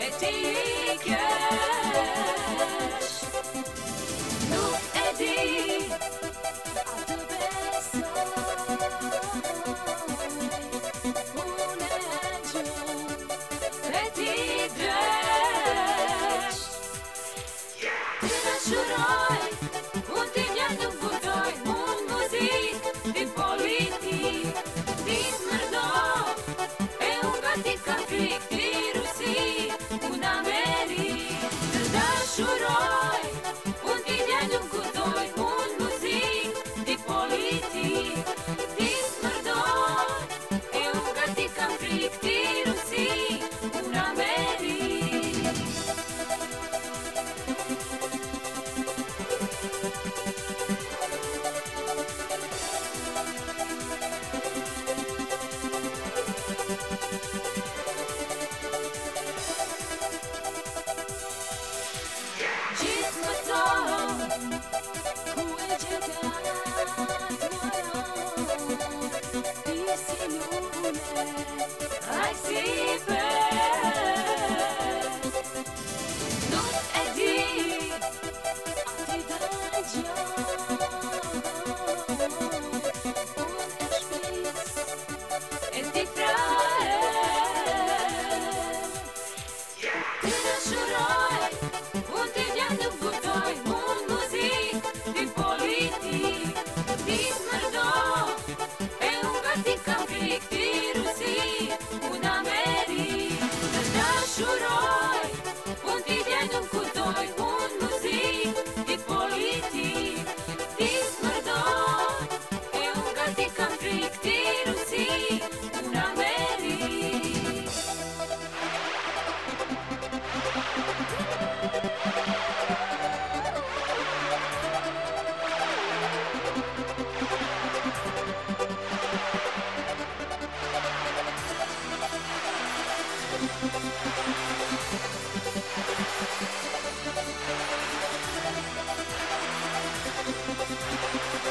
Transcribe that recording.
et take. you chorou. addicted. Frik Ti rusi Unë Amerik Të dëshuroj Unë ti vjen të kutoj Unë muzik Ti politik Ti smërdo E unë nga ti kam frik Ti rusi Unë Amerik Thank